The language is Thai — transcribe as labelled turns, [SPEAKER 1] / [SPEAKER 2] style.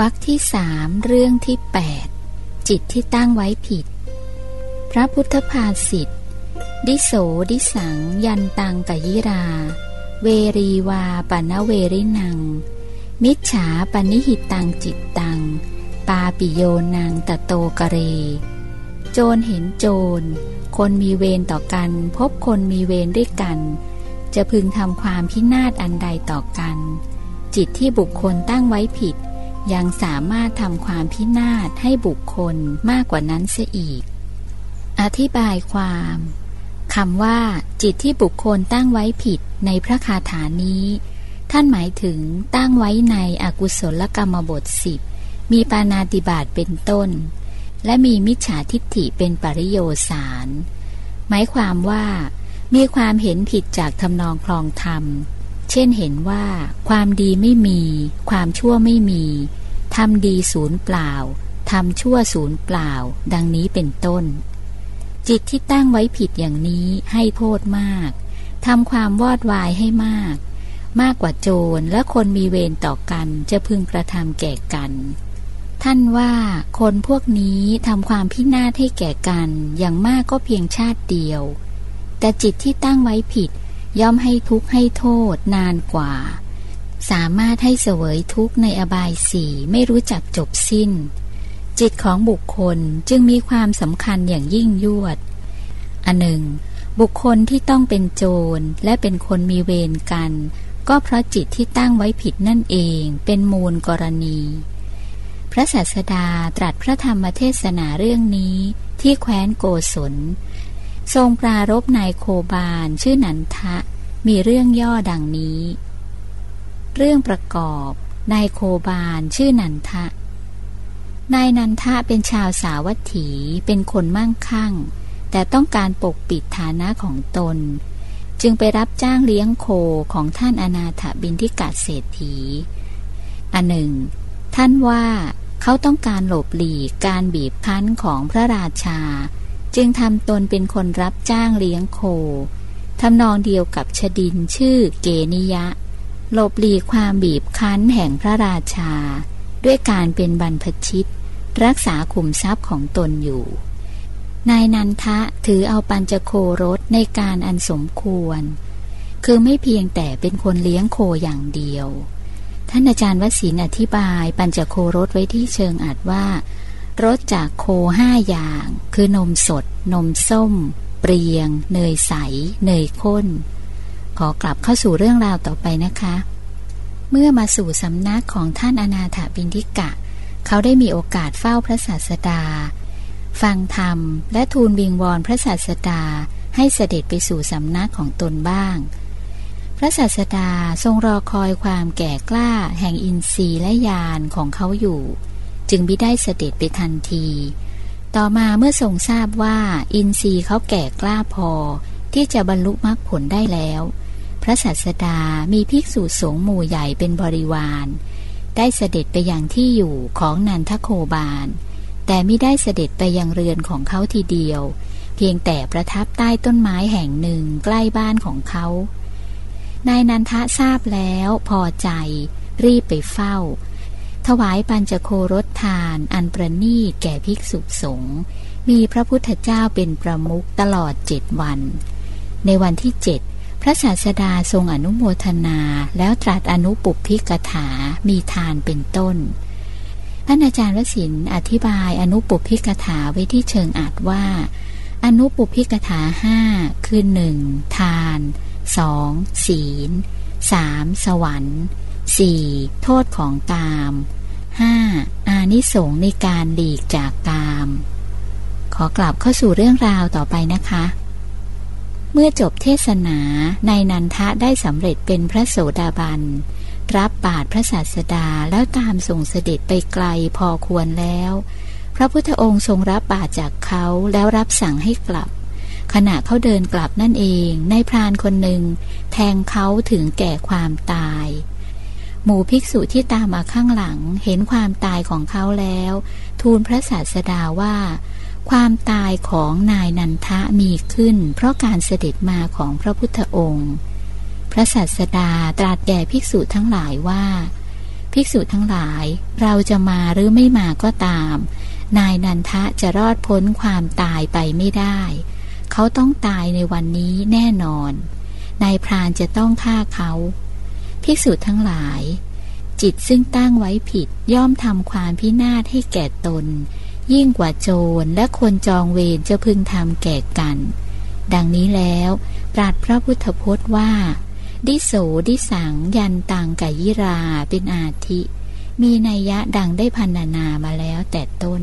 [SPEAKER 1] วรรคที่สามเรื่องที่แปดจิตที่ตั้งไว้ผิด พระพุทธภาษิทตดิโสดิสัง ยันตังกยิรา เวรีวาปนเวรินัง มิจฉาปนิหิตังจิตตัง ปาปิโยนังตะโตกเร โจรเห็นโจร คนมีเวรต่อกัน พบคนมีเวรด้วยกัน จะพึงทำความพินาศอันใดต่อกัน จิตที่บุคคลตั้งไว้ผิด ยังสามารถทำความพินาศให้บุคคลมากกว่านั้นเสียอีก อธิบายความคำว่า จิตที่บุคคลตั้งไว้ผิดในพระคาถานี้ ท่านหมายถึงตั้งไว้ในอกุศลกรรมบทสิบมีปานาติบาตเป็นต้น และมีมิจฉาทิฏฐิเป็นปริโยสารหมายความว่า มีความเห็นผิดจากทำนองคลองธรรม เช่นเห็นว่า ความดีไม่มี ความชั่วไม่มีทำดีศูนย์เปล่าทำชั่วศูนย์เปล่า ดังนี้เป็นต้น จิตที่ตั้งไว้ผิดอย่างนี้ให้โทษมากทำความวอดวายให้มาก มากกว่าโจรและคนมีเวรต่อกันจะพึงกระทำแก่กัน ท่านว่าคนพวกนี้ทำความพินาศให้แก่กันอย่างมากก็เพียงชาติเดียว แต่จิตที่ตั้งไว้ผิด ย่อมให้ทุกข์ให้โทษนานกว่า สามารถให้เสวยทุกข์ในอบายสี่ไม่รู้จักจบสิ้น จิตของบุคคลจึงมีความสำคัญอย่างยิ่งยวด อันหนึ่ง บุคคลที่ต้องเป็นโจรและเป็นคนมีเวรกัน ก็เพราะจิตที่ตั้งไว้ผิดนั่นเองเป็นมูลกรณี พระศาสดาตรัสพระธรรมเทศนาเรื่องนี้ที่แคว้นโกศล ทรงปรารบนายโคบาลชื่อนันทะ มีเรื่องย่อดังนี้ เรื่องประกอบนายโคบาลชื่อนันทะ นายนันทะเป็นชาวสาวัตถี เป็นคนมั่งคั่ง แต่ต้องการปกปิดฐานะของตน จึงไปรับจ้างเลี้ยงโคของท่านอนาถบินทิกาเศรษฐี อันหนึ่ง ท่านว่าเขาต้องการหลบหลีกการบีบคั้นของพระราชา จึงทำตนเป็นคนรับจ้างเลี้ยงโคทำนองเดียวกับชดินชื่อเกนิยะ หลบหลีกความบีบคั้นแห่งพระราชา ด้วยการเป็นบรรพชิต รักษาขุมทรัพย์ของตนอยู่ นายนันทะถือเอาปัญจโครถในการอันสมควร คือไม่เพียงแต่เป็นคนเลี้ยงโคอย่างเดียว ท่านอาจารย์วสินอธิบายปัญจโครถไว้ที่เชิงอัดว่า รสจากโคห้าอย่าง คือนมสด นมส้ม เปรียง เนยใส เนยข้น ขอกลับเข้าสู่เรื่องราวต่อไปนะคะ เมื่อมาสู่สำนักของท่านอนาถบินทิกะ เขาได้มีโอกาสเฝ้าพระศาสดา ฟังธรรม และทูลวิงวอนพระศาสดาให้เสด็จไปสู่สำนักของตนบ้าง พระศาสดาทรงรอคอยความแก่กล้า แห่งอินทรีย์และญาณของเขาอยู่ จึงไม่ได้เสด็จไปทันที ต่อมาเมื่อทรงทราบว่าอินทรีย์เขาแก่กล้าพอ ที่จะบรรลุมรรคผลได้แล้ว พระศาสดามีภิกษุสงฆ์หมู่ใหญ่เป็นบริวาร ได้เสด็จไปยังที่อยู่ของนันทโคบาล แต่ไม่ได้เสด็จไปยังเรือนของเขาทีเดียว เพียงแต่ประทับใต้ต้นไม้แห่งหนึ่งใกล้บ้านของเขานายนันทะทราบแล้วพอใจ รีบไปเฝ้า ถวายปัญจโครถทาน อันประนีตแก่ภิกษุสงฆ์มีพระพุทธเจ้าเป็นประมุขตลอดเจ็ดวัน ในวันที่เจ็ดพระศาสดาทรงอนุโมทนาแล้วตรัสอนุปุพิกถา มีทานเป็นต้น ท่านอาจารย์วสินอธิบายอนุปุพิกถาไว้ที่เชิงอาจว่า อนุปุพิกถาห้าคือหนึ่งทานสองศีลสามสวรรค์ สี่โทษของกามห้าอานิสงส์ในการหลีกจากกาม ขอกลับเข้าสู่เรื่องราวต่อไปนะคะ เมื่อจบเทศนาในนันทะได้สำเร็จเป็นพระโสดาบัน รับบาทพระศาสดาแล้วตามส่งเสด็จไปไกลพอควรแล้ว พระพุทธองค์ทรงรับบาทจากเขาแล้วรับสั่งให้กลับขณะเขาเดินกลับนั่นเอง ในพรานคนหนึ่ง แทงเขาถึงแก่ความตาย หมู่ภิกษุที่ตามมาข้างหลังเห็นความตายของเขาแล้ว ทูลพระศาสดาว่า ความตายของนายนันทะมีขึ้น เพราะการเสด็จมาของพระพุทธองค์ พระสัสดาตรัสแก่ภิกษุทั้งหลายว่า ภิกษุทั้งหลายเราจะมาหรือไม่มาก็ตาม นายนันทะจะรอดพ้นความตายไปไม่ได้ เขาต้องตายในวันนี้แน่นอนนายพรานจะต้องฆ่าเขา ภิกษุทั้งหลาย จิตซึ่งตั้งไว้ผิดย่อมทำความพินาศให้แก่ตน ยิ่งกว่าโจรและคนจองเวรจะพึงทำแก่กัน ดังนี้แล้วปราดพระพุทธพจน์ว่า ดิโสดิสังยันตังกยิราเป็นอาทิ มีนัยยะดังได้พันนานามาแล้วแต่ต้น